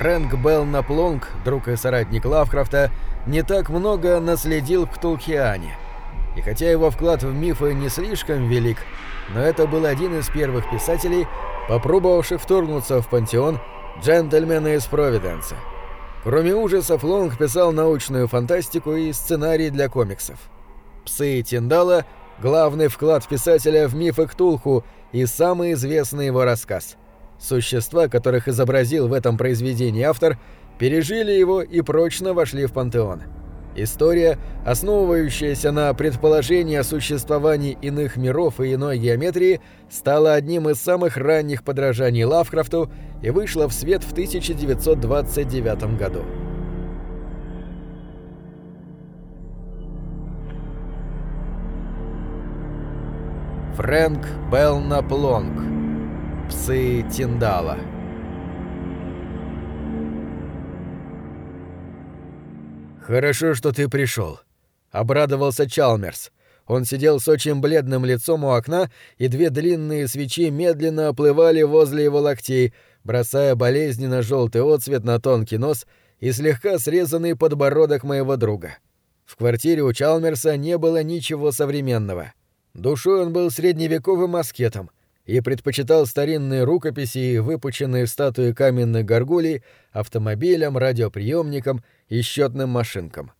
Фрэнк Белнаплонг, друг и соратник Лавкрафта, не так много наследил Ктулхиане. И хотя его вклад в мифы не слишком велик, но это был один из первых писателей, попробовавших вторгнуться в пантеон джентльмена из Провиденса. Кроме ужасов, Лонг писал научную фантастику и сценарии для комиксов. «Псы Тиндала» — главный вклад писателя в мифы Ктулху и самый известный его рассказ. Существа, которых изобразил в этом произведении автор, пережили его и прочно вошли в пантеон. История, основывающаяся на предположении о существовании иных миров и иной геометрии, стала одним из самых ранних подражаний Лавкрафту и вышла в свет в 1929 году. Фрэнк Белнаплонг Псы Тиндала «Хорошо, что ты пришел», — обрадовался Чалмерс. Он сидел с очень бледным лицом у окна, и две длинные свечи медленно оплывали возле его локтей, бросая болезненно желтый отцвет на тонкий нос и слегка срезанный подбородок моего друга. В квартире у Чалмерса не было ничего современного. Душой он был средневековым аскетом — и предпочитал старинные рукописи и выпученные статуи каменных горгулей автомобилям, радиоприемникам и счетным машинкам.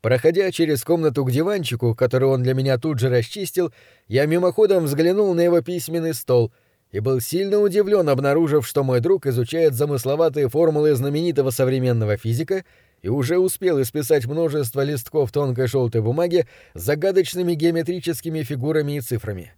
Проходя через комнату к диванчику, который он для меня тут же расчистил, я мимоходом взглянул на его письменный стол и был сильно удивлен, обнаружив, что мой друг изучает замысловатые формулы знаменитого современного физика и уже успел исписать множество листков тонкой желтой бумаги с загадочными геометрическими фигурами и цифрами.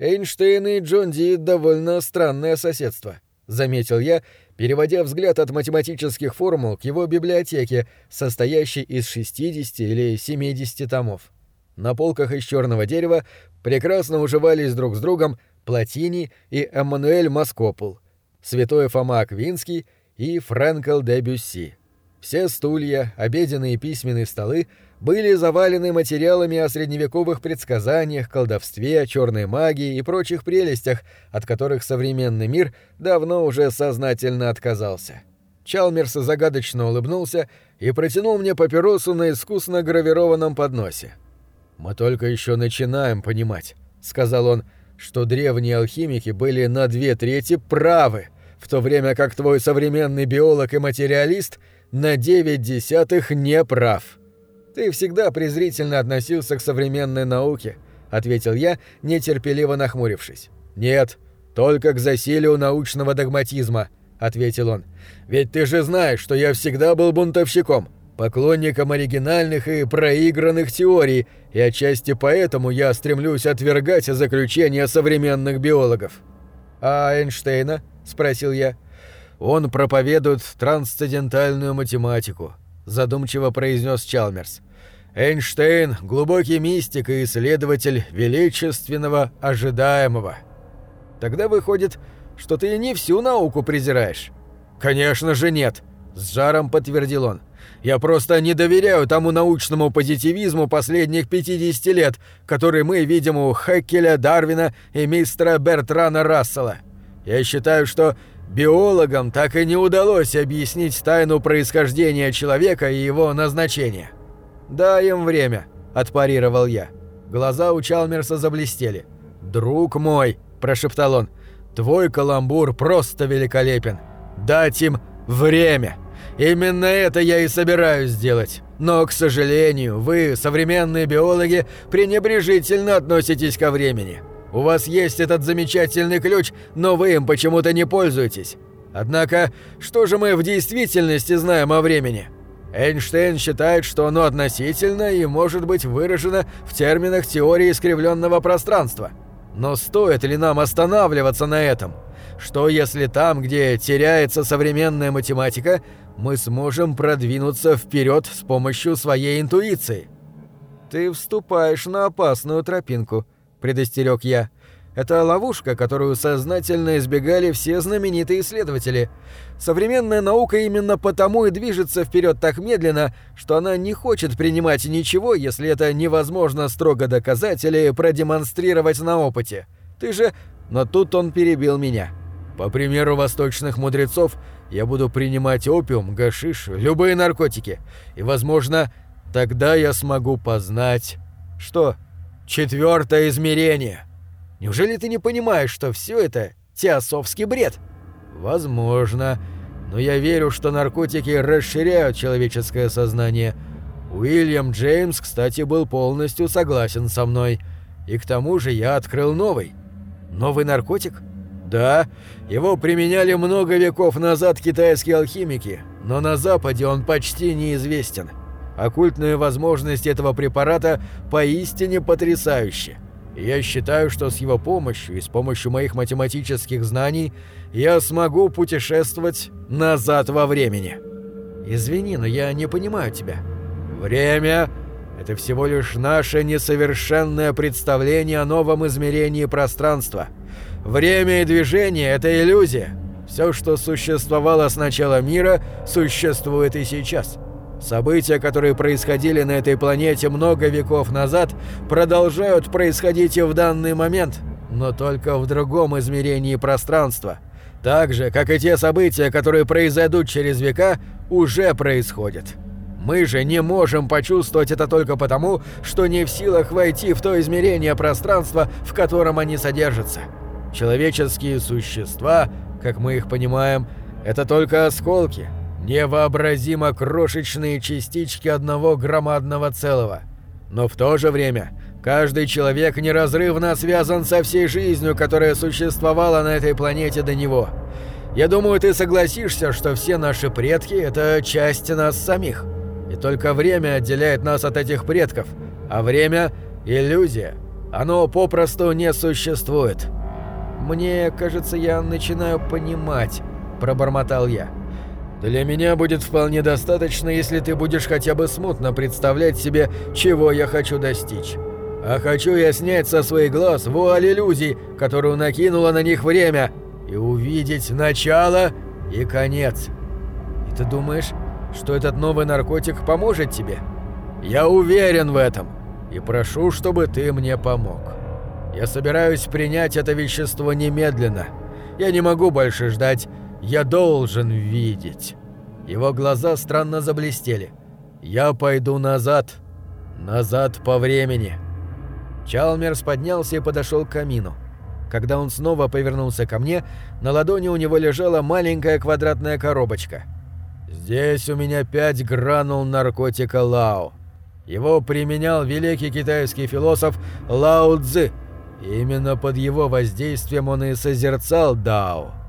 Эйнштейн и Джон Ди довольно странное соседство, заметил я, переводя взгляд от математических формул к его библиотеке, состоящей из 60 или 70 томов. На полках из черного дерева прекрасно уживались друг с другом Платини и Эммануэль Маскопул, Святой Фома Аквинский и Фрэнкл де Бюсси. Все стулья, обеденные и письменные столы были завалены материалами о средневековых предсказаниях, колдовстве, черной магии и прочих прелестях, от которых современный мир давно уже сознательно отказался. Чалмерс загадочно улыбнулся и протянул мне папиросу на искусно гравированном подносе. «Мы только еще начинаем понимать», — сказал он, — «что древние алхимики были на две трети правы, в то время как твой современный биолог и материалист на девять десятых не прав». «Ты всегда презрительно относился к современной науке», — ответил я, нетерпеливо нахмурившись. «Нет, только к засилию научного догматизма», — ответил он. «Ведь ты же знаешь, что я всегда был бунтовщиком, поклонником оригинальных и проигранных теорий, и отчасти поэтому я стремлюсь отвергать заключения современных биологов». «А Эйнштейна?» — спросил я. «Он проповедует трансцендентальную математику», задумчиво произнес Чалмерс. Эйнштейн — глубокий мистик и исследователь величественного ожидаемого. Тогда выходит, что ты не всю науку презираешь. Конечно же нет, с жаром подтвердил он. Я просто не доверяю тому научному позитивизму последних 50 лет, который мы видим у Хеккеля, Дарвина и мистера Бертрана Рассела. Я считаю, что Биологам так и не удалось объяснить тайну происхождения человека и его назначения. «Дай им время», — отпарировал я. Глаза у Чалмерса заблестели. «Друг мой», — прошептал он, — «твой каламбур просто великолепен. Дать им время. Именно это я и собираюсь сделать. Но, к сожалению, вы, современные биологи, пренебрежительно относитесь ко времени. У вас есть этот замечательный ключ, но вы им почему-то не пользуетесь. Однако, что же мы в действительности знаем о времени? Эйнштейн считает, что оно относительно и может быть выражено в терминах теории искривленного пространства. Но стоит ли нам останавливаться на этом? Что если там, где теряется современная математика, мы сможем продвинуться вперед с помощью своей интуиции? Ты вступаешь на опасную тропинку, предостерег я. Это ловушка, которую сознательно избегали все знаменитые исследователи. Современная наука именно потому и движется вперед так медленно, что она не хочет принимать ничего, если это невозможно строго доказать или продемонстрировать на опыте. Ты же... Но тут он перебил меня. По примеру восточных мудрецов, Я буду принимать опиум, гашиш, любые наркотики. И, возможно, тогда я смогу познать... Что? Четвертое измерение. Неужели ты не понимаешь, что все это теософский бред? Возможно. Но я верю, что наркотики расширяют человеческое сознание. Уильям Джеймс, кстати, был полностью согласен со мной. И к тому же я открыл новый. Новый наркотик? Да, его применяли много веков назад китайские алхимики, но на Западе он почти неизвестен. Оккультные возможности этого препарата поистине потрясающие. Я считаю, что с его помощью и с помощью моих математических знаний я смогу путешествовать назад во времени. Извини, но я не понимаю тебя. Время — это всего лишь наше несовершенное представление о новом измерении пространства. Время и движение — это иллюзия. Все, что существовало с начала мира, существует и сейчас. — События, которые происходили на этой планете много веков назад, продолжают происходить и в данный момент, но только в другом измерении пространства. Так же, как и те события, которые произойдут через века, уже происходят. Мы же не можем почувствовать это только потому, что не в силах войти в то измерение пространства, в котором они содержатся. Человеческие существа, как мы их понимаем, это только осколки – невообразимо крошечные частички одного громадного целого. Но в то же время каждый человек неразрывно связан со всей жизнью, которая существовала на этой планете до него. Я думаю, ты согласишься, что все наши предки — это часть нас самих. И только время отделяет нас от этих предков, а время — иллюзия. Оно попросту не существует. «Мне кажется, я начинаю понимать», — пробормотал я. — для меня будет вполне достаточно, если ты будешь хотя бы смутно представлять себе, чего я хочу достичь. А хочу я снять со своих глаз вуаль иллюзий, которую накинуло на них время, и увидеть начало и конец. И ты думаешь, что этот новый наркотик поможет тебе? Я уверен в этом и прошу, чтобы ты мне помог. Я собираюсь принять это вещество немедленно. Я не могу больше ждать, я должен видеть. Его глаза странно заблестели. Я пойду назад. Назад по времени. Чалмерс поднялся и подошел к камину. Когда он снова повернулся ко мне, на ладони у него лежала маленькая квадратная коробочка. «Здесь у меня пять гранул наркотика Лао. Его применял великий китайский философ Лао Цзы. Именно под его воздействием он и созерцал Дао.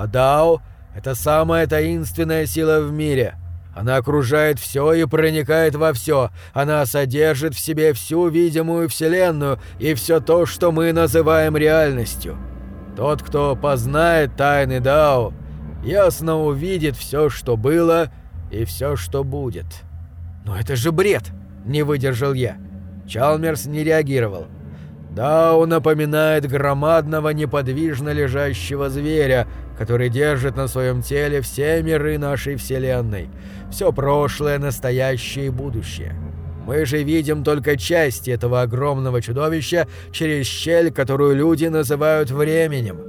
А Дао — это самая таинственная сила в мире. Она окружает все и проникает во все. Она содержит в себе всю видимую вселенную и все то, что мы называем реальностью. Тот, кто познает тайны Дао, ясно увидит все, что было, и все, что будет. «Но это же бред!» — не выдержал я. Чалмерс не реагировал. Дау напоминает громадного неподвижно лежащего зверя, который держит на своем теле все миры нашей Вселенной, все прошлое, настоящее и будущее. Мы же видим только части этого огромного чудовища через щель, которую люди называют временем.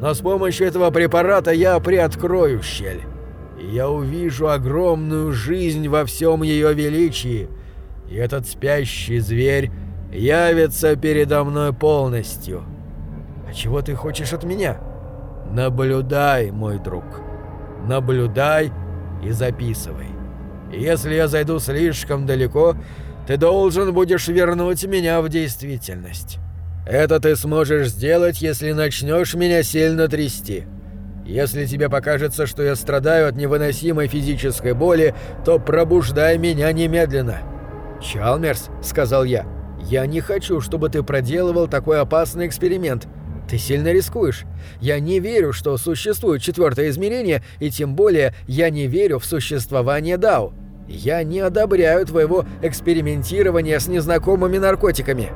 Но с помощью этого препарата я приоткрою щель. И я увижу огромную жизнь во всем ее величии. И этот спящий зверь явится передо мной полностью. А чего ты хочешь от меня? Наблюдай, мой друг. Наблюдай и записывай. Если я зайду слишком далеко, ты должен будешь вернуть меня в действительность. Это ты сможешь сделать, если начнешь меня сильно трясти. Если тебе покажется, что я страдаю от невыносимой физической боли, то пробуждай меня немедленно. «Чалмерс», — сказал я, — «Я не хочу, чтобы ты проделывал такой опасный эксперимент. Ты сильно рискуешь. Я не верю, что существует четвертое измерение, и тем более я не верю в существование Дау. Я не одобряю твоего экспериментирования с незнакомыми наркотиками».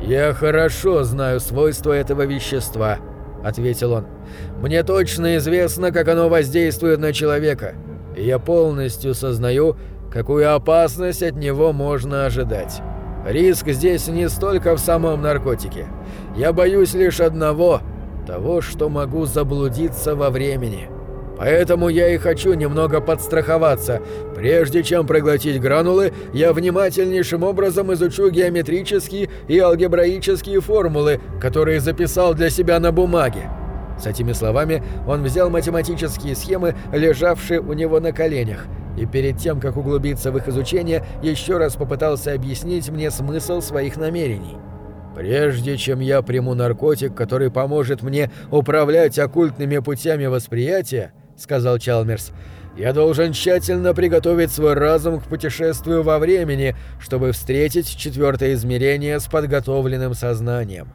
«Я хорошо знаю свойства этого вещества», — ответил он. «Мне точно известно, как оно воздействует на человека, я полностью сознаю, какую опасность от него можно ожидать». Риск здесь не столько в самом наркотике. Я боюсь лишь одного – того, что могу заблудиться во времени. Поэтому я и хочу немного подстраховаться. Прежде чем проглотить гранулы, я внимательнейшим образом изучу геометрические и алгебраические формулы, которые записал для себя на бумаге. С этими словами он взял математические схемы, лежавшие у него на коленях, и перед тем, как углубиться в их изучение, еще раз попытался объяснить мне смысл своих намерений. «Прежде чем я приму наркотик, который поможет мне управлять оккультными путями восприятия», — сказал Чалмерс, — «я должен тщательно приготовить свой разум к путешествию во времени, чтобы встретить четвертое измерение с подготовленным сознанием».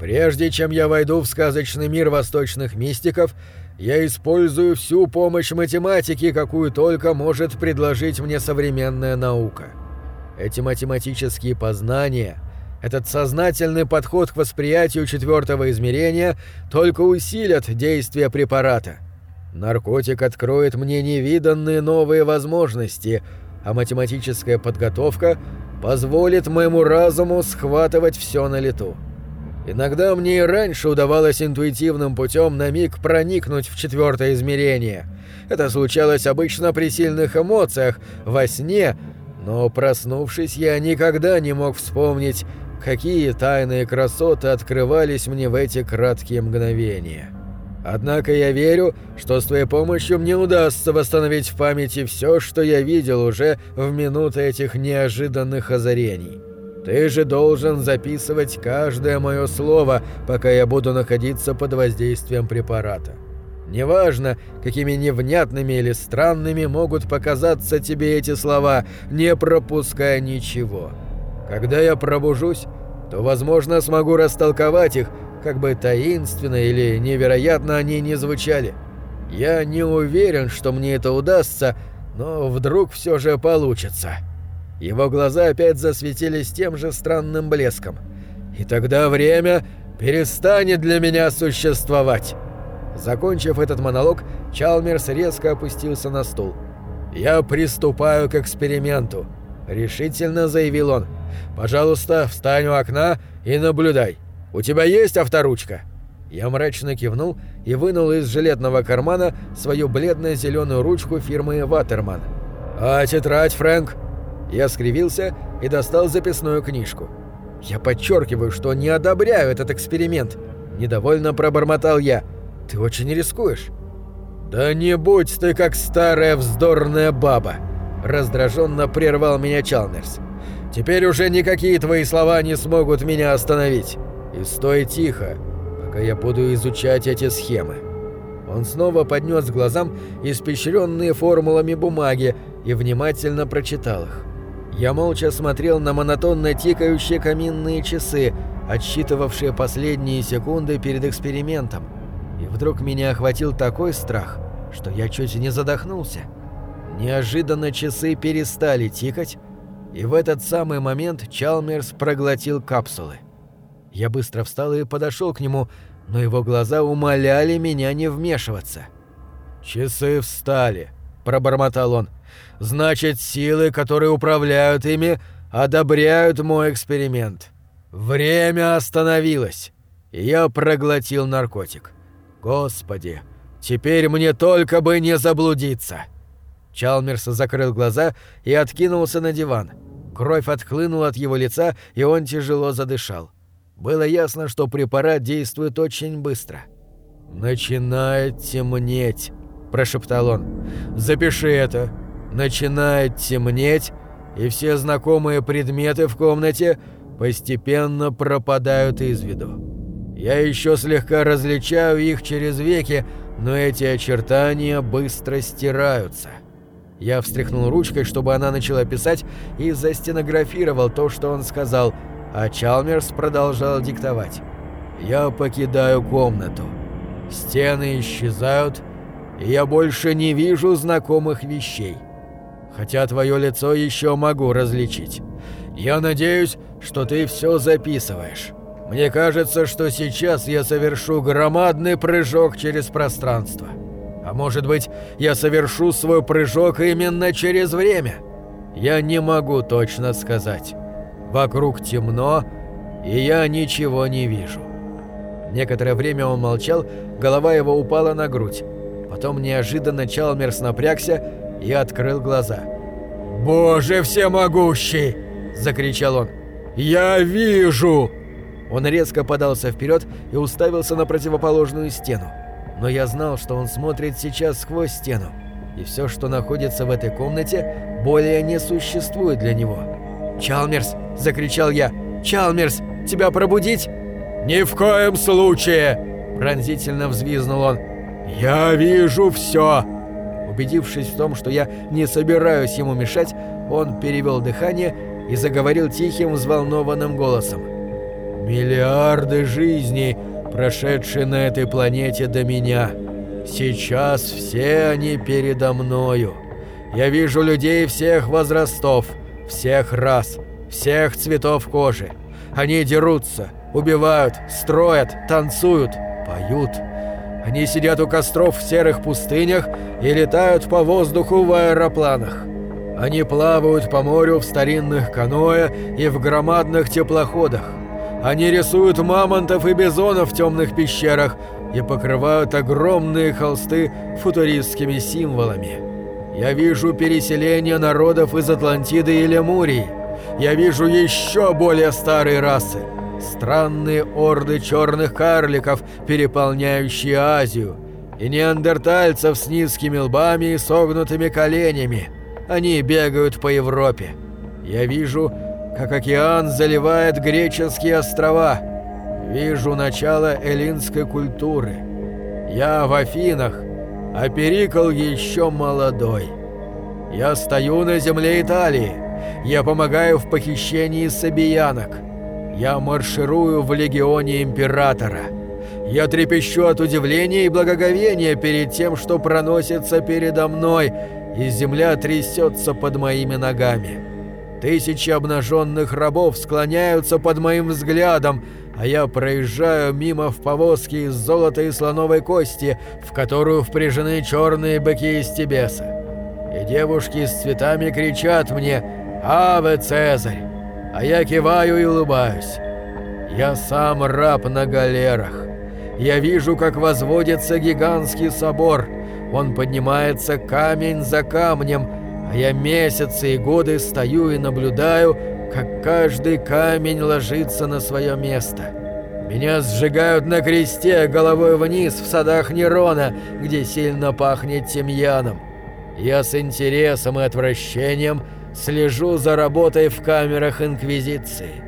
Прежде чем я войду в сказочный мир восточных мистиков, я использую всю помощь математики, какую только может предложить мне современная наука. Эти математические познания, этот сознательный подход к восприятию четвертого измерения только усилят действие препарата. Наркотик откроет мне невиданные новые возможности, а математическая подготовка позволит моему разуму схватывать все на лету. Иногда мне и раньше удавалось интуитивным путем на миг проникнуть в четвертое измерение. Это случалось обычно при сильных эмоциях, во сне, но проснувшись, я никогда не мог вспомнить, какие тайные красоты открывались мне в эти краткие мгновения. Однако я верю, что с твоей помощью мне удастся восстановить в памяти все, что я видел уже в минуты этих неожиданных озарений. Ты же должен записывать каждое мое слово, пока я буду находиться под воздействием препарата. Неважно, какими невнятными или странными могут показаться тебе эти слова, не пропуская ничего. Когда я пробужусь, то, возможно, смогу растолковать их, как бы таинственно или невероятно они не звучали. Я не уверен, что мне это удастся, но вдруг все же получится». Его глаза опять засветились тем же странным блеском. «И тогда время перестанет для меня существовать!» Закончив этот монолог, Чалмерс резко опустился на стул. «Я приступаю к эксперименту», — решительно заявил он. «Пожалуйста, встань у окна и наблюдай. У тебя есть авторучка?» Я мрачно кивнул и вынул из жилетного кармана свою бледно-зеленую ручку фирмы «Ватерман». «А тетрадь, Фрэнк?» Я скривился и достал записную книжку. «Я подчеркиваю, что не одобряю этот эксперимент», — недовольно пробормотал я. «Ты очень рискуешь». «Да не будь ты как старая вздорная баба!» — раздраженно прервал меня Чалмерс. «Теперь уже никакие твои слова не смогут меня остановить. И стой тихо, пока я буду изучать эти схемы». Он снова поднес глазам испещренные формулами бумаги и внимательно прочитал их. Я молча смотрел на монотонно тикающие каминные часы, отсчитывавшие последние секунды перед экспериментом. И вдруг меня охватил такой страх, что я чуть не задохнулся. Неожиданно часы перестали тикать, и в этот самый момент Чалмерс проглотил капсулы. Я быстро встал и подошел к нему, но его глаза умоляли меня не вмешиваться. «Часы встали», — пробормотал он. Значит, силы, которые управляют ими, одобряют мой эксперимент. Время остановилось. Я проглотил наркотик. Господи, теперь мне только бы не заблудиться. Чалмерс закрыл глаза и откинулся на диван. Кровь отхлынула от его лица, и он тяжело задышал. Было ясно, что препарат действует очень быстро. «Начинает темнеть», – прошептал он. «Запиши это. Начинает темнеть, и все знакомые предметы в комнате постепенно пропадают из виду. Я еще слегка различаю их через веки, но эти очертания быстро стираются. Я встряхнул ручкой, чтобы она начала писать, и застенографировал то, что он сказал, а Чалмерс продолжал диктовать. Я покидаю комнату. Стены исчезают, и я больше не вижу знакомых вещей хотя твое лицо еще могу различить. Я надеюсь, что ты все записываешь. Мне кажется, что сейчас я совершу громадный прыжок через пространство. А может быть, я совершу свой прыжок именно через время? Я не могу точно сказать. Вокруг темно, и я ничего не вижу. Некоторое время он молчал, голова его упала на грудь. Потом неожиданно Чалмерс напрягся и открыл глаза. «Боже всемогущий!» – закричал он. «Я вижу!» Он резко подался вперед и уставился на противоположную стену. Но я знал, что он смотрит сейчас сквозь стену, и все, что находится в этой комнате, более не существует для него. «Чалмерс!» – закричал я. «Чалмерс! Тебя пробудить?» «Ни в коем случае!» – пронзительно взвизнул он. «Я вижу все!» Убедившись в том, что я не собираюсь ему мешать, он перевел дыхание и заговорил тихим, взволнованным голосом. «Миллиарды жизней, прошедшие на этой планете до меня. Сейчас все они передо мною. Я вижу людей всех возрастов, всех рас, всех цветов кожи. Они дерутся, убивают, строят, танцуют, поют. Они сидят у костров в серых пустынях и летают по воздуху в аэропланах. Они плавают по морю в старинных каноэ и в громадных теплоходах. Они рисуют мамонтов и бизонов в темных пещерах и покрывают огромные холсты футуристскими символами. Я вижу переселение народов из Атлантиды и Лемурии. Я вижу еще более старые расы. Странные орды черных карликов, переполняющие Азию. И неандертальцев с низкими лбами и согнутыми коленями – они бегают по Европе. Я вижу, как океан заливает греческие острова. Вижу начало эллинской культуры. Я в Афинах, а Перикл еще молодой. Я стою на земле Италии. Я помогаю в похищении сабиянок. Я марширую в легионе императора. Я трепещу от удивления и благоговения перед тем, что проносится передо мной – и земля трясется под моими ногами. Тысячи обнаженных рабов склоняются под моим взглядом, а я проезжаю мимо в повозке из золота и слоновой кости, в которую впряжены черные быки из Тибеса. И девушки с цветами кричат мне «Аве, Цезарь!» А я киваю и улыбаюсь. Я сам раб на галерах. Я вижу, как возводится гигантский собор – он поднимается камень за камнем, а я месяцы и годы стою и наблюдаю, как каждый камень ложится на свое место. Меня сжигают на кресте головой вниз в садах Нерона, где сильно пахнет тимьяном. Я с интересом и отвращением слежу за работой в камерах Инквизиции.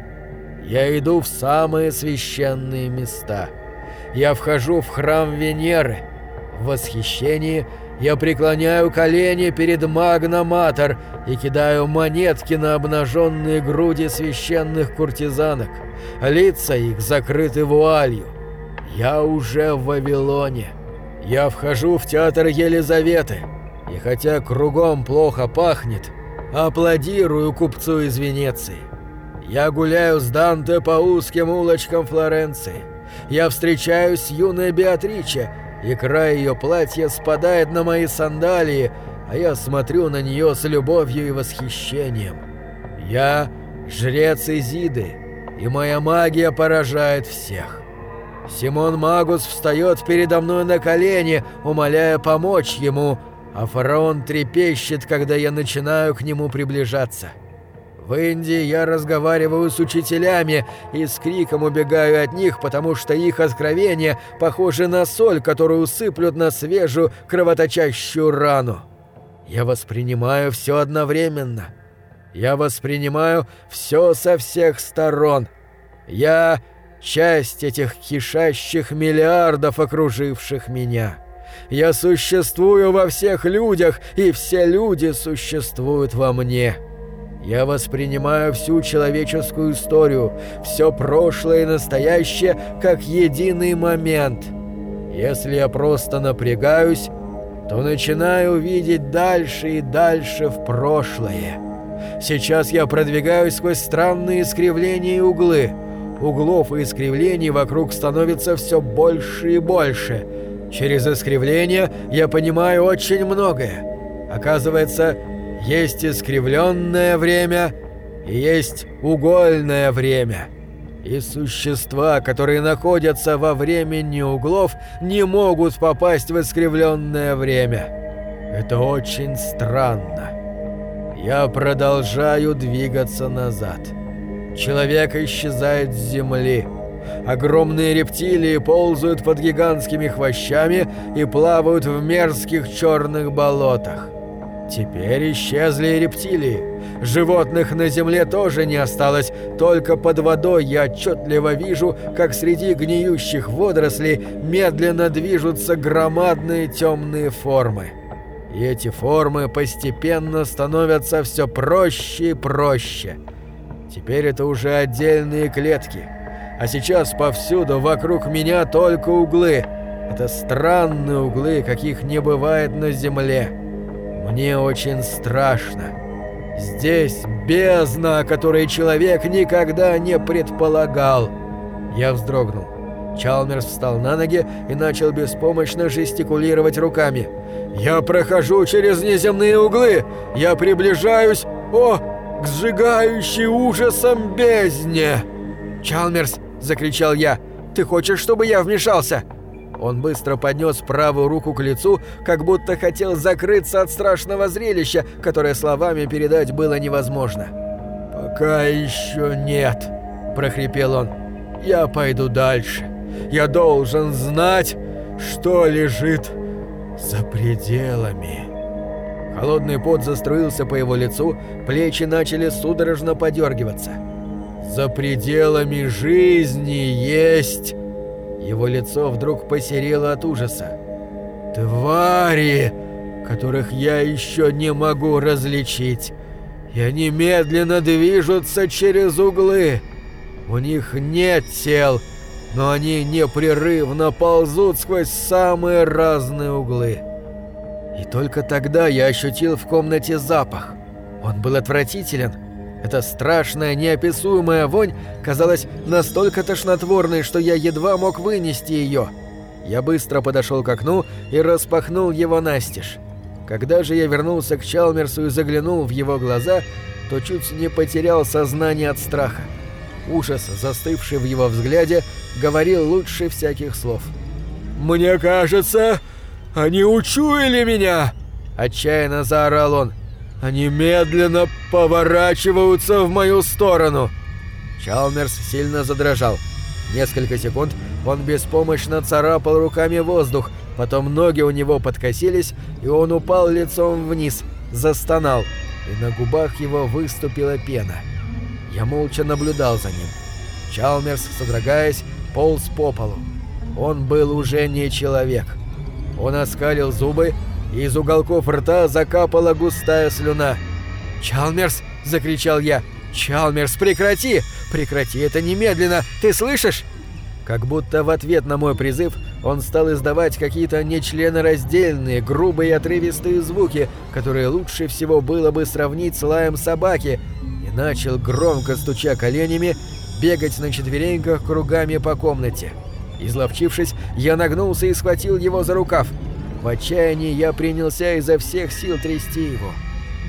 Я иду в самые священные места. Я вхожу в храм Венеры – в восхищении я преклоняю колени перед Магноматор и кидаю монетки на обнаженные груди священных куртизанок. Лица их закрыты вуалью. Я уже в Вавилоне. Я вхожу в театр Елизаветы. И хотя кругом плохо пахнет, аплодирую купцу из Венеции. Я гуляю с Данте по узким улочкам Флоренции. Я встречаюсь с юной Беатриче, и край ее платья спадает на мои сандалии, а я смотрю на нее с любовью и восхищением. Я жрец Изиды, и моя магия поражает всех. Симон Магус встает передо мной на колени, умоляя помочь ему, а фараон трепещет, когда я начинаю к нему приближаться. В Индии я разговариваю с учителями и с криком убегаю от них, потому что их откровения похожи на соль, которую сыплют на свежую кровоточащую рану. Я воспринимаю все одновременно. Я воспринимаю все со всех сторон. Я часть этих кишащих миллиардов, окруживших меня. Я существую во всех людях, и все люди существуют во мне». Я воспринимаю всю человеческую историю, все прошлое и настоящее, как единый момент. Если я просто напрягаюсь, то начинаю видеть дальше и дальше в прошлое. Сейчас я продвигаюсь сквозь странные искривления и углы. Углов и искривлений вокруг становится все больше и больше. Через искривления я понимаю очень многое. Оказывается, есть искривленное время и есть угольное время. И существа, которые находятся во времени углов, не могут попасть в искривленное время. Это очень странно. Я продолжаю двигаться назад. Человек исчезает с земли. Огромные рептилии ползают под гигантскими хвощами и плавают в мерзких черных болотах. Теперь исчезли рептилии. Животных на земле тоже не осталось, только под водой я отчетливо вижу, как среди гниющих водорослей медленно движутся громадные темные формы. И эти формы постепенно становятся все проще и проще. Теперь это уже отдельные клетки. А сейчас повсюду вокруг меня только углы. Это странные углы, каких не бывает на земле. Мне очень страшно. Здесь бездна, о которой человек никогда не предполагал. Я вздрогнул. Чалмерс встал на ноги и начал беспомощно жестикулировать руками. «Я прохожу через неземные углы! Я приближаюсь, о, к сжигающей ужасом бездне!» «Чалмерс!» – закричал я. «Ты хочешь, чтобы я вмешался?» Он быстро поднес правую руку к лицу, как будто хотел закрыться от страшного зрелища, которое словами передать было невозможно. «Пока еще нет», – прохрипел он. «Я пойду дальше. Я должен знать, что лежит за пределами». Холодный пот заструился по его лицу, плечи начали судорожно подергиваться. «За пределами жизни есть...» Его лицо вдруг посерело от ужаса. «Твари, которых я еще не могу различить, и они медленно движутся через углы. У них нет тел, но они непрерывно ползут сквозь самые разные углы». И только тогда я ощутил в комнате запах. Он был отвратителен, эта страшная, неописуемая вонь казалась настолько тошнотворной, что я едва мог вынести ее. Я быстро подошел к окну и распахнул его настежь. Когда же я вернулся к Чалмерсу и заглянул в его глаза, то чуть не потерял сознание от страха. Ужас, застывший в его взгляде, говорил лучше всяких слов. «Мне кажется, они учуяли меня!» – отчаянно заорал он. Они медленно поворачиваются в мою сторону. Чалмерс сильно задрожал. Несколько секунд он беспомощно царапал руками воздух, потом ноги у него подкосились, и он упал лицом вниз, застонал, и на губах его выступила пена. Я молча наблюдал за ним. Чалмерс, содрогаясь, полз по полу. Он был уже не человек. Он оскалил зубы из уголков рта закапала густая слюна. «Чалмерс!» – закричал я. «Чалмерс, прекрати! Прекрати это немедленно! Ты слышишь?» Как будто в ответ на мой призыв он стал издавать какие-то нечленораздельные, грубые отрывистые звуки, которые лучше всего было бы сравнить с лаем собаки, и начал, громко стуча коленями, бегать на четвереньках кругами по комнате. Изловчившись, я нагнулся и схватил его за рукав – в отчаянии я принялся изо всех сил трясти его.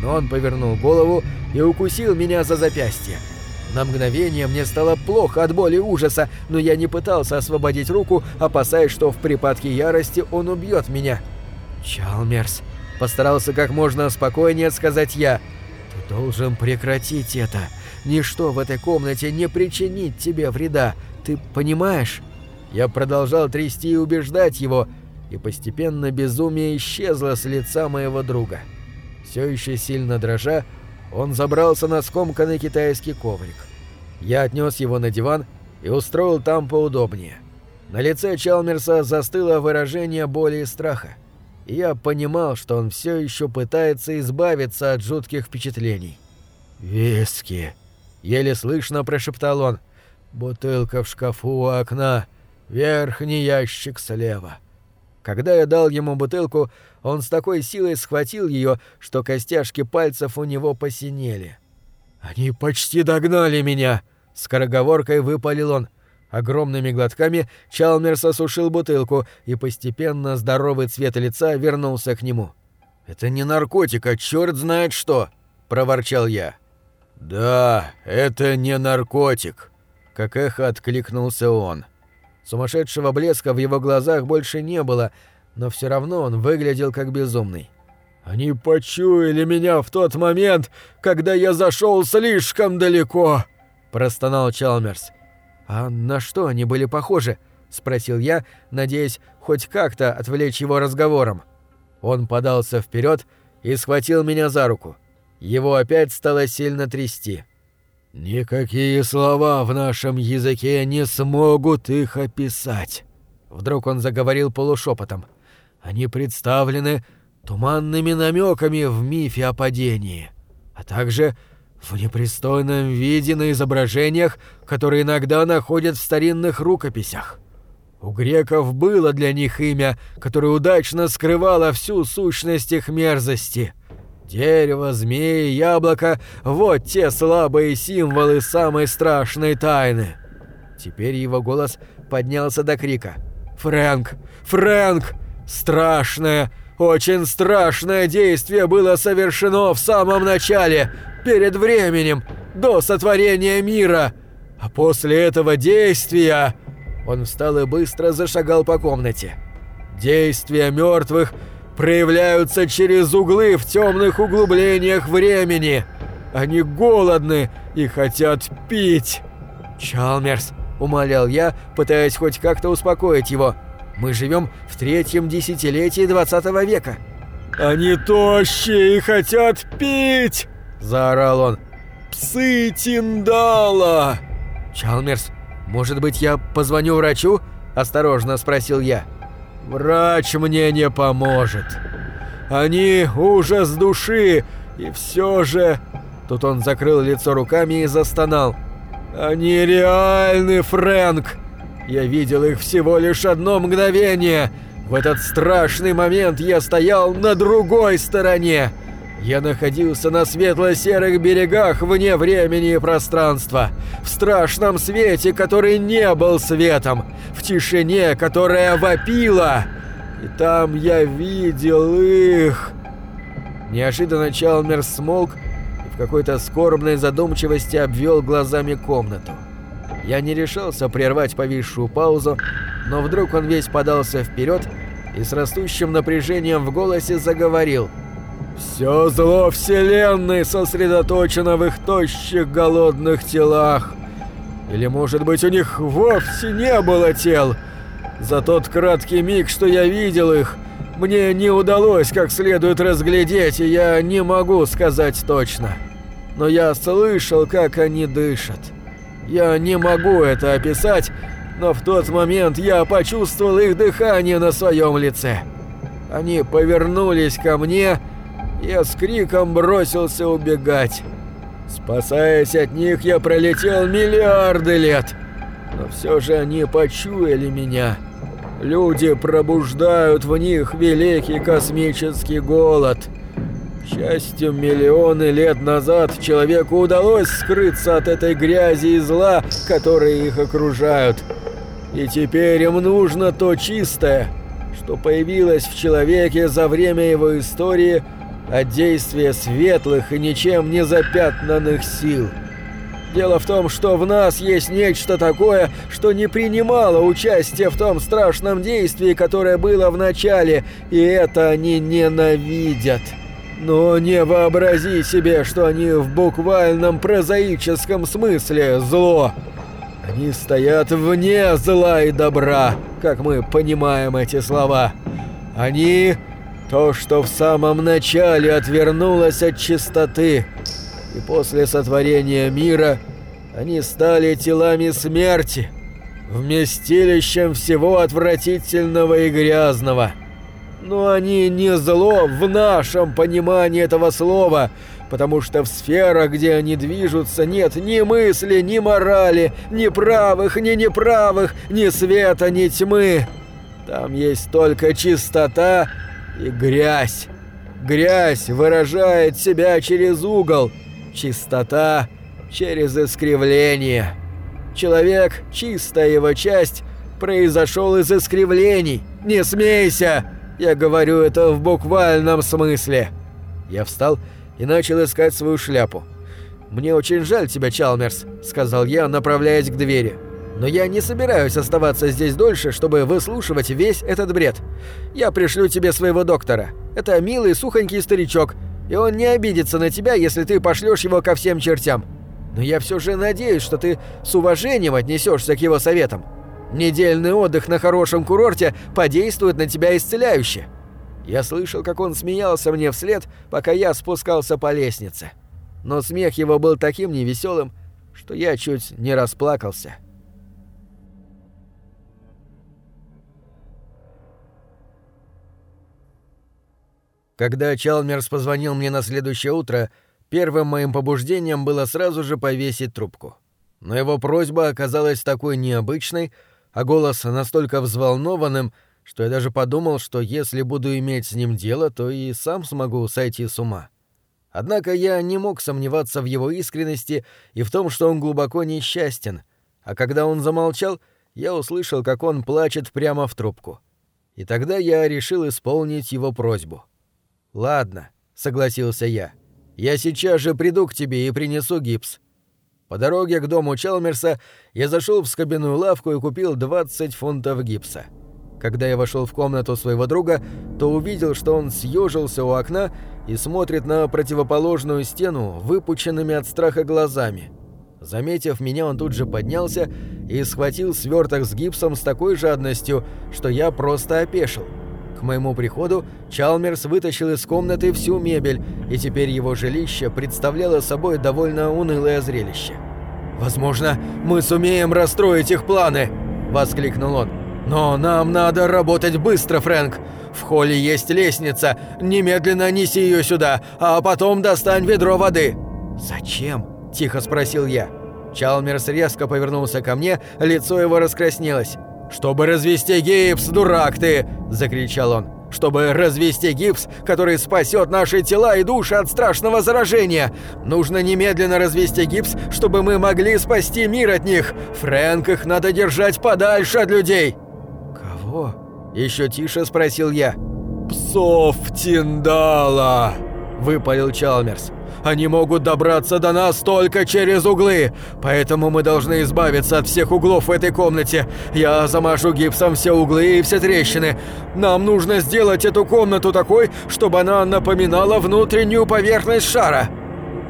Но он повернул голову и укусил меня за запястье. На мгновение мне стало плохо от боли и ужаса, но я не пытался освободить руку, опасаясь, что в припадке ярости он убьет меня. «Чалмерс», — постарался как можно спокойнее сказать я, — «ты должен прекратить это. Ничто в этой комнате не причинит тебе вреда. Ты понимаешь?» Я продолжал трясти и убеждать его, — и постепенно безумие исчезло с лица моего друга. Все еще сильно дрожа, он забрался на скомканный китайский коврик. Я отнес его на диван и устроил там поудобнее. На лице Чалмерса застыло выражение боли и страха. И я понимал, что он все еще пытается избавиться от жутких впечатлений. «Виски!» — еле слышно прошептал он. «Бутылка в шкафу у окна, верхний ящик слева». Когда я дал ему бутылку, он с такой силой схватил ее, что костяшки пальцев у него посинели. «Они почти догнали меня!» — скороговоркой выпалил он. Огромными глотками Чалмерс осушил бутылку, и постепенно здоровый цвет лица вернулся к нему. «Это не наркотик, а черт знает что!» — проворчал я. «Да, это не наркотик», как эхо откликнулся он. Сумасшедшего блеска в его глазах больше не было, но все равно он выглядел как безумный. «Они почуяли меня в тот момент, когда я зашел слишком далеко!» – простонал Чалмерс. «А на что они были похожи?» – спросил я, надеясь хоть как-то отвлечь его разговором. Он подался вперед и схватил меня за руку. Его опять стало сильно трясти. «Никакие слова в нашем языке не смогут их описать», — вдруг он заговорил полушепотом. «Они представлены туманными намеками в мифе о падении, а также в непристойном виде на изображениях, которые иногда находят в старинных рукописях. У греков было для них имя, которое удачно скрывало всю сущность их мерзости — Дерево, змеи, яблоко — вот те слабые символы самой страшной тайны. Теперь его голос поднялся до крика. «Фрэнк! Фрэнк! Страшное, очень страшное действие было совершено в самом начале, перед временем, до сотворения мира. А после этого действия...» Он встал и быстро зашагал по комнате. «Действия мертвых — проявляются через углы в темных углублениях времени. Они голодны и хотят пить. Чалмерс, умолял я, пытаясь хоть как-то успокоить его. Мы живем в третьем десятилетии двадцатого века. Они тощие и хотят пить, заорал он. Псы Тиндала. Чалмерс, может быть, я позвоню врачу? осторожно спросил я. Врач мне не поможет. Они ужас души, и все же... Тут он закрыл лицо руками и застонал. Они реальны, Фрэнк. Я видел их всего лишь одно мгновение. В этот страшный момент я стоял на другой стороне. Я находился на светло-серых берегах вне времени и пространства, в страшном свете, который не был светом, в тишине, которая вопила. И там я видел их. Неожиданно Чалмер смолк и в какой-то скорбной задумчивости обвел глазами комнату. Я не решался прервать повисшую паузу, но вдруг он весь подался вперед и с растущим напряжением в голосе заговорил – все зло Вселенной сосредоточено в их тощих голодных телах. Или, может быть, у них вовсе не было тел? За тот краткий миг, что я видел их, мне не удалось как следует разглядеть, и я не могу сказать точно. Но я слышал, как они дышат. Я не могу это описать, но в тот момент я почувствовал их дыхание на своем лице. Они повернулись ко мне и я с криком бросился убегать. Спасаясь от них, я пролетел миллиарды лет. Но все же они почуяли меня. Люди пробуждают в них великий космический голод. К счастью, миллионы лет назад человеку удалось скрыться от этой грязи и зла, которые их окружают. И теперь им нужно то чистое, что появилось в человеке за время его истории – от действия светлых и ничем не запятнанных сил. Дело в том, что в нас есть нечто такое, что не принимало участие в том страшном действии, которое было в начале, и это они ненавидят. Но не вообрази себе, что они в буквальном прозаическом смысле зло. Они стоят вне зла и добра, как мы понимаем эти слова. Они то, что в самом начале отвернулось от чистоты, и после сотворения мира они стали телами смерти, вместилищем всего отвратительного и грязного. Но они не зло в нашем понимании этого слова, потому что в сферах, где они движутся, нет ни мысли, ни морали, ни правых, ни неправых, ни света, ни тьмы. Там есть только чистота и грязь. Грязь выражает себя через угол, чистота через искривление. Человек, чистая его часть, произошел из искривлений. Не смейся! Я говорю это в буквальном смысле. Я встал и начал искать свою шляпу. «Мне очень жаль тебя, Чалмерс», — сказал я, направляясь к двери. «Но я не собираюсь оставаться здесь дольше, чтобы выслушивать весь этот бред. Я пришлю тебе своего доктора. Это милый, сухонький старичок, и он не обидится на тебя, если ты пошлешь его ко всем чертям. Но я все же надеюсь, что ты с уважением отнесешься к его советам. Недельный отдых на хорошем курорте подействует на тебя исцеляюще». Я слышал, как он смеялся мне вслед, пока я спускался по лестнице. Но смех его был таким невеселым, что я чуть не расплакался. Когда Чалмерс позвонил мне на следующее утро, первым моим побуждением было сразу же повесить трубку. Но его просьба оказалась такой необычной, а голос настолько взволнованным, что я даже подумал, что если буду иметь с ним дело, то и сам смогу сойти с ума. Однако я не мог сомневаться в его искренности и в том, что он глубоко несчастен, а когда он замолчал, я услышал, как он плачет прямо в трубку. И тогда я решил исполнить его просьбу. «Ладно», — согласился я, — «я сейчас же приду к тебе и принесу гипс. По дороге к дому Чалмерса я зашел в скобяную лавку и купил 20 фунтов гипса. Когда я вошел в комнату своего друга, то увидел, что он съежился у окна и смотрит на противоположную стену выпученными от страха глазами. Заметив меня, он тут же поднялся и схватил сверток с гипсом с такой жадностью, что я просто опешил. К моему приходу Чалмерс вытащил из комнаты всю мебель, и теперь его жилище представляло собой довольно унылое зрелище. «Возможно, мы сумеем расстроить их планы!» – воскликнул он. «Но нам надо работать быстро, Фрэнк! В холле есть лестница, немедленно неси ее сюда, а потом достань ведро воды!» «Зачем?» – тихо спросил я. Чалмерс резко повернулся ко мне, лицо его раскраснелось. «Чтобы развести гипс, дурак ты!» – закричал он. «Чтобы развести гипс, который спасет наши тела и души от страшного заражения! Нужно немедленно развести гипс, чтобы мы могли спасти мир от них! Фрэнк, их надо держать подальше от людей!» «Кого?» – еще тише спросил я. «Псов Тиндала!» – выпалил Чалмерс. Они могут добраться до нас только через углы, поэтому мы должны избавиться от всех углов в этой комнате. Я замажу гипсом все углы и все трещины. Нам нужно сделать эту комнату такой, чтобы она напоминала внутреннюю поверхность шара».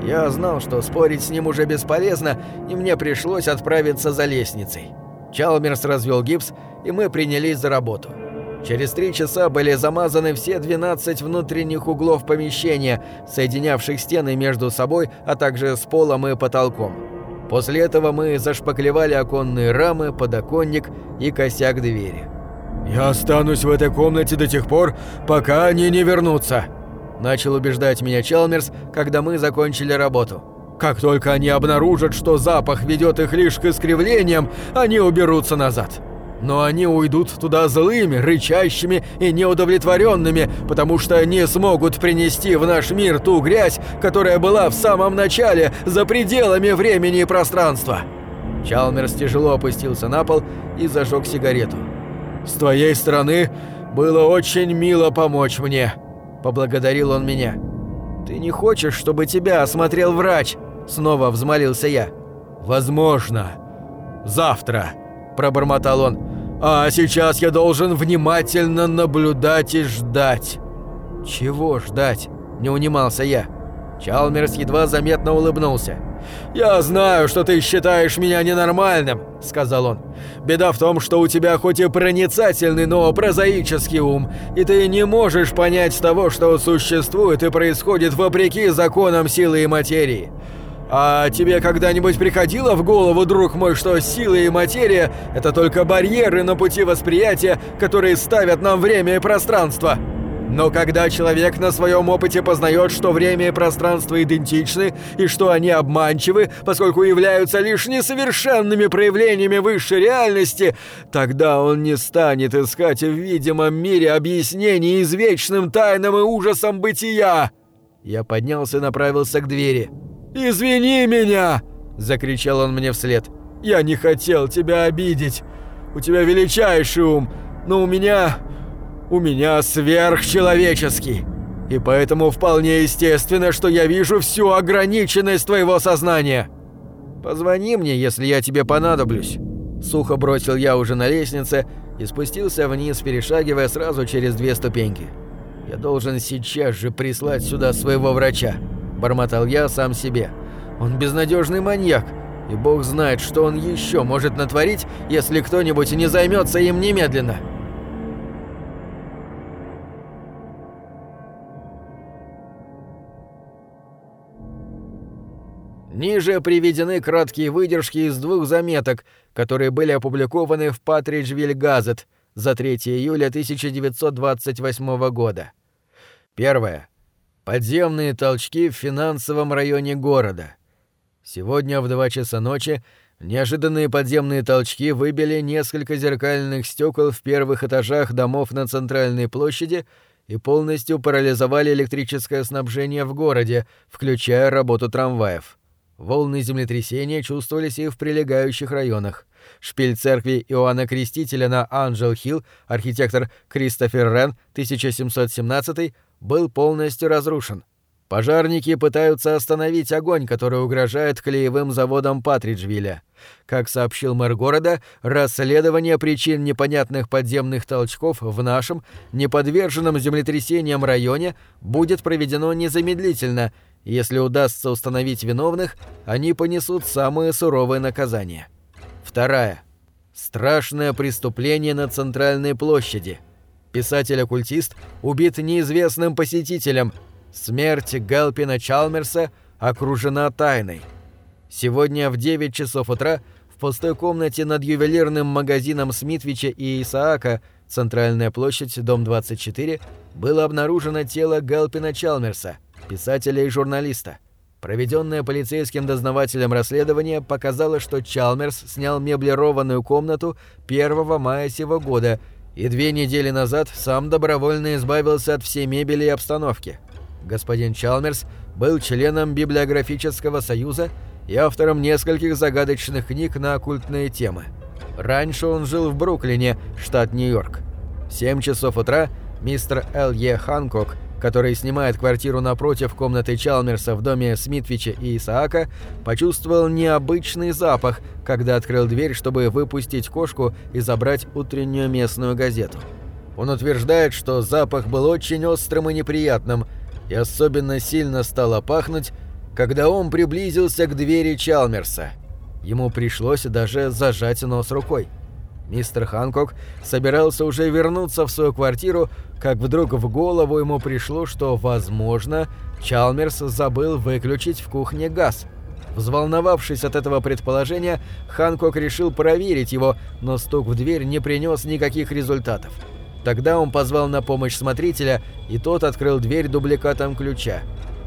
Я знал, что спорить с ним уже бесполезно, и мне пришлось отправиться за лестницей. Чалмерс развел гипс, и мы принялись за работу. Через три часа были замазаны все 12 внутренних углов помещения, соединявших стены между собой, а также с полом и потолком. После этого мы зашпаклевали оконные рамы, подоконник и косяк двери. «Я останусь в этой комнате до тех пор, пока они не вернутся», – начал убеждать меня Чалмерс, когда мы закончили работу. «Как только они обнаружат, что запах ведет их лишь к искривлениям, они уберутся назад» но они уйдут туда злыми, рычащими и неудовлетворенными, потому что не смогут принести в наш мир ту грязь, которая была в самом начале, за пределами времени и пространства». Чалмерс тяжело опустился на пол и зажег сигарету. «С твоей стороны было очень мило помочь мне», — поблагодарил он меня. «Ты не хочешь, чтобы тебя осмотрел врач?» — снова взмолился я. «Возможно. Завтра», — пробормотал он. А сейчас я должен внимательно наблюдать и ждать. Чего ждать? Не унимался я. Чалмерс едва заметно улыбнулся. «Я знаю, что ты считаешь меня ненормальным», — сказал он. «Беда в том, что у тебя хоть и проницательный, но прозаический ум, и ты не можешь понять того, что существует и происходит вопреки законам силы и материи. А тебе когда-нибудь приходило в голову, друг мой, что сила и материя — это только барьеры на пути восприятия, которые ставят нам время и пространство? Но когда человек на своем опыте познает, что время и пространство идентичны, и что они обманчивы, поскольку являются лишь несовершенными проявлениями высшей реальности, тогда он не станет искать в видимом мире объяснений извечным тайнам и ужасам бытия. Я поднялся и направился к двери. «Извини меня!» – закричал он мне вслед. «Я не хотел тебя обидеть. У тебя величайший ум, но у меня... у меня сверхчеловеческий. И поэтому вполне естественно, что я вижу всю ограниченность твоего сознания. Позвони мне, если я тебе понадоблюсь. Сухо бросил я уже на лестнице и спустился вниз, перешагивая сразу через две ступеньки. «Я должен сейчас же прислать сюда своего врача», – бормотал я сам себе. «Он безнадежный маньяк, и бог знает, что он еще может натворить, если кто-нибудь не займется им немедленно». Ниже приведены краткие выдержки из двух заметок, которые были опубликованы в Патриджвиль Газет за 3 июля 1928 года. Первое. Подземные толчки в финансовом районе города. Сегодня в 2 часа ночи неожиданные подземные толчки выбили несколько зеркальных стекол в первых этажах домов на центральной площади и полностью парализовали электрическое снабжение в городе, включая работу трамваев. Волны землетрясения чувствовались и в прилегающих районах. Шпиль церкви Иоанна Крестителя на Анджел-Хилл, архитектор Кристофер Рен, 1717, был полностью разрушен. Пожарники пытаются остановить огонь, который угрожает клеевым заводам Патриджвилля. Как сообщил мэр города, расследование причин непонятных подземных толчков в нашем, неподверженном землетрясениям районе, будет проведено незамедлительно – если удастся установить виновных, они понесут самые суровые наказания. Вторая. Страшное преступление на центральной площади. Писатель-оккультист убит неизвестным посетителем. Смерть Галпина Чалмерса окружена тайной. Сегодня в 9 часов утра в пустой комнате над ювелирным магазином Смитвича и Исаака, центральная площадь, дом 24, было обнаружено тело Галпина Чалмерса – писателя и журналиста. Проведенное полицейским дознавателем расследование показало, что Чалмерс снял меблированную комнату 1 мая сего года и две недели назад сам добровольно избавился от всей мебели и обстановки. Господин Чалмерс был членом Библиографического союза и автором нескольких загадочных книг на оккультные темы. Раньше он жил в Бруклине, штат Нью-Йорк. В 7 часов утра мистер Л. Е. Ханкок который снимает квартиру напротив комнаты Чалмерса в доме Смитвича и Исаака, почувствовал необычный запах, когда открыл дверь, чтобы выпустить кошку и забрать утреннюю местную газету. Он утверждает, что запах был очень острым и неприятным, и особенно сильно стало пахнуть, когда он приблизился к двери Чалмерса. Ему пришлось даже зажать нос рукой. Мистер Ханкок собирался уже вернуться в свою квартиру, как вдруг в голову ему пришло, что, возможно, Чалмерс забыл выключить в кухне газ. Взволновавшись от этого предположения, Ханкок решил проверить его, но стук в дверь не принес никаких результатов. Тогда он позвал на помощь смотрителя, и тот открыл дверь дубликатом ключа.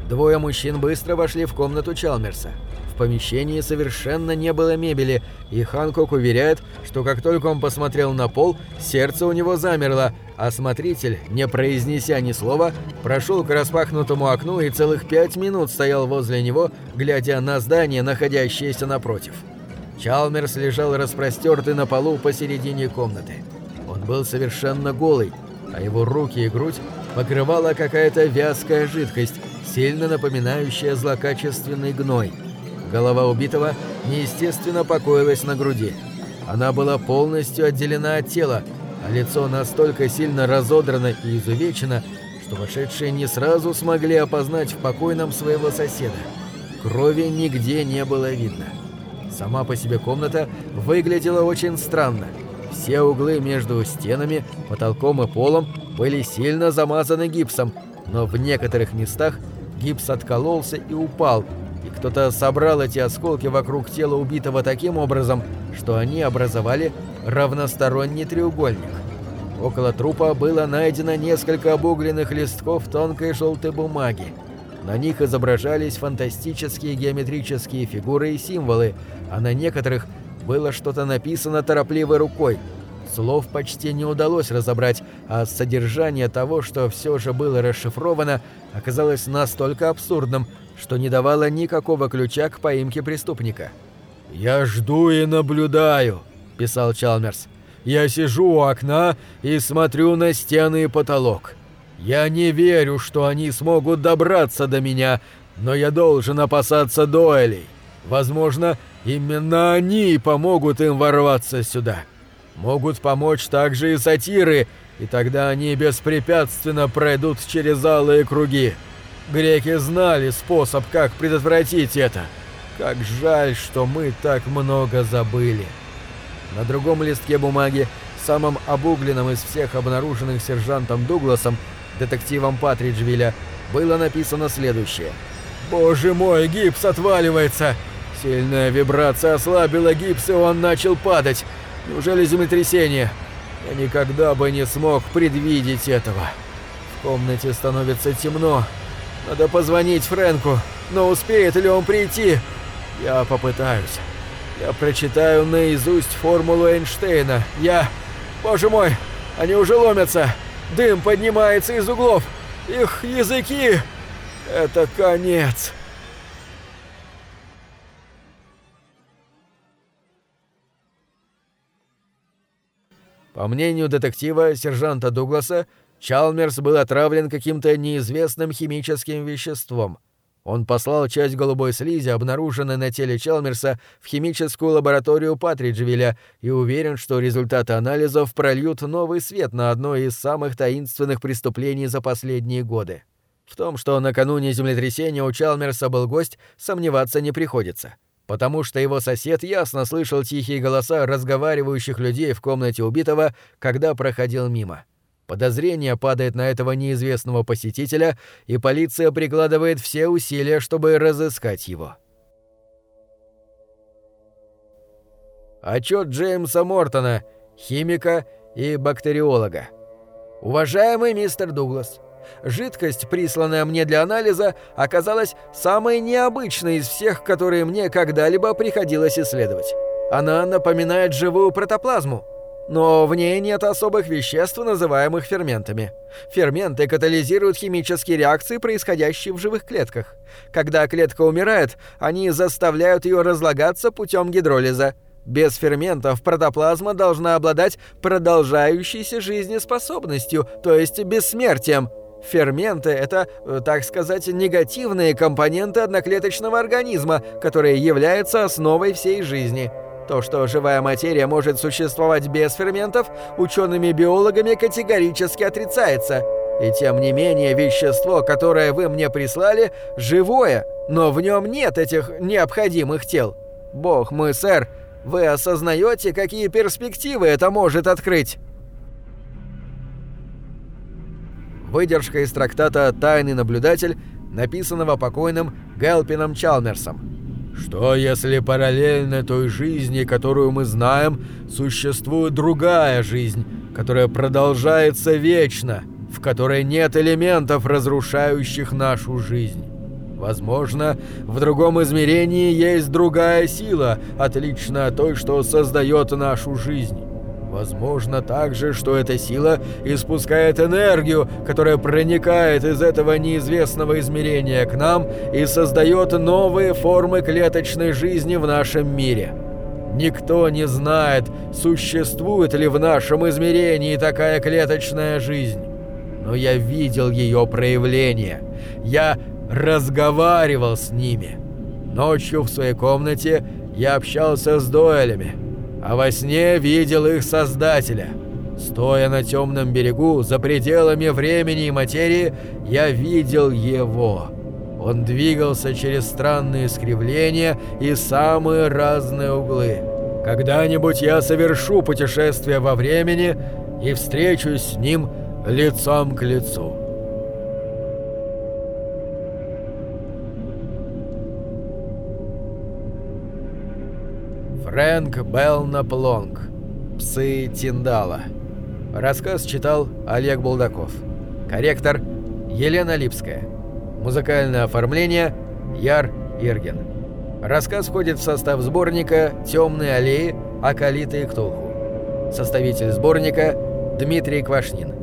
Двое мужчин быстро вошли в комнату Чалмерса помещении совершенно не было мебели, и Ханкок уверяет, что как только он посмотрел на пол, сердце у него замерло, а смотритель, не произнеся ни слова, прошел к распахнутому окну и целых пять минут стоял возле него, глядя на здание, находящееся напротив. Чалмерс лежал распростертый на полу посередине комнаты. Он был совершенно голый, а его руки и грудь покрывала какая-то вязкая жидкость, сильно напоминающая злокачественный гной – Голова убитого неестественно покоилась на груди. Она была полностью отделена от тела, а лицо настолько сильно разодрано и изувечено, что вошедшие не сразу смогли опознать в покойном своего соседа. Крови нигде не было видно. Сама по себе комната выглядела очень странно. Все углы между стенами, потолком и полом были сильно замазаны гипсом, но в некоторых местах гипс откололся и упал, кто-то собрал эти осколки вокруг тела убитого таким образом, что они образовали равносторонний треугольник. Около трупа было найдено несколько обугленных листков тонкой желтой бумаги. На них изображались фантастические геометрические фигуры и символы, а на некоторых было что-то написано торопливой рукой. Слов почти не удалось разобрать, а содержание того, что все же было расшифровано, оказалось настолько абсурдным, что не давало никакого ключа к поимке преступника. «Я жду и наблюдаю», – писал Чалмерс. «Я сижу у окна и смотрю на стены и потолок. Я не верю, что они смогут добраться до меня, но я должен опасаться дуэлей. Возможно, именно они помогут им ворваться сюда. Могут помочь также и сатиры, и тогда они беспрепятственно пройдут через алые круги. Греки знали способ, как предотвратить это. Как жаль, что мы так много забыли. На другом листке бумаги, самым обугленным из всех обнаруженных сержантом Дугласом, детективом Патриджвилля, было написано следующее. «Боже мой, гипс отваливается!» Сильная вибрация ослабила гипс, и он начал падать. Неужели землетрясение? Я никогда бы не смог предвидеть этого. В комнате становится темно. Надо позвонить Фрэнку, но успеет ли он прийти? Я попытаюсь. Я прочитаю наизусть формулу Эйнштейна. Я... Боже мой, они уже ломятся. Дым поднимается из углов. Их языки... Это конец. По мнению детектива сержанта Дугласа, Чалмерс был отравлен каким-то неизвестным химическим веществом. Он послал часть голубой слизи, обнаруженной на теле Чалмерса, в химическую лабораторию Патриджвилля и уверен, что результаты анализов прольют новый свет на одно из самых таинственных преступлений за последние годы. В том, что накануне землетрясения у Чалмерса был гость, сомневаться не приходится потому что его сосед ясно слышал тихие голоса разговаривающих людей в комнате убитого, когда проходил мимо. Подозрение падает на этого неизвестного посетителя, и полиция прикладывает все усилия, чтобы разыскать его. Отчет Джеймса Мортона, химика и бактериолога. Уважаемый мистер Дуглас, Жидкость, присланная мне для анализа, оказалась самой необычной из всех, которые мне когда-либо приходилось исследовать. Она напоминает живую протоплазму, но в ней нет особых веществ, называемых ферментами. Ферменты катализируют химические реакции, происходящие в живых клетках. Когда клетка умирает, они заставляют ее разлагаться путем гидролиза. Без ферментов протоплазма должна обладать продолжающейся жизнеспособностью, то есть бессмертием, Ферменты – это, э, так сказать, негативные компоненты одноклеточного организма, которые являются основой всей жизни. То, что живая материя может существовать без ферментов, учеными-биологами категорически отрицается. И тем не менее, вещество, которое вы мне прислали, живое, но в нем нет этих необходимых тел. Бог мой, сэр, вы осознаете, какие перспективы это может открыть? Выдержка из трактата «Тайный наблюдатель», написанного покойным Гэлпином Чалмерсом. Что если параллельно той жизни, которую мы знаем, существует другая жизнь, которая продолжается вечно, в которой нет элементов, разрушающих нашу жизнь? Возможно, в другом измерении есть другая сила, отличная от той, что создает нашу жизнь. Возможно также, что эта сила испускает энергию, которая проникает из этого неизвестного измерения к нам и создает новые формы клеточной жизни в нашем мире. Никто не знает, существует ли в нашем измерении такая клеточная жизнь. Но я видел ее проявление. Я разговаривал с ними. Ночью в своей комнате я общался с Доэлями а во сне видел их создателя. Стоя на темном берегу, за пределами времени и материи, я видел его. Он двигался через странные искривления и самые разные углы. Когда-нибудь я совершу путешествие во времени и встречусь с ним лицом к лицу. Фрэнк Белнап Лонг. Псы Тиндала. Рассказ читал Олег Булдаков. Корректор Елена Липская. Музыкальное оформление Яр Ирген. Рассказ входит в состав сборника «Темные аллеи. Акалиты и Ктулху». Составитель сборника Дмитрий Квашнин.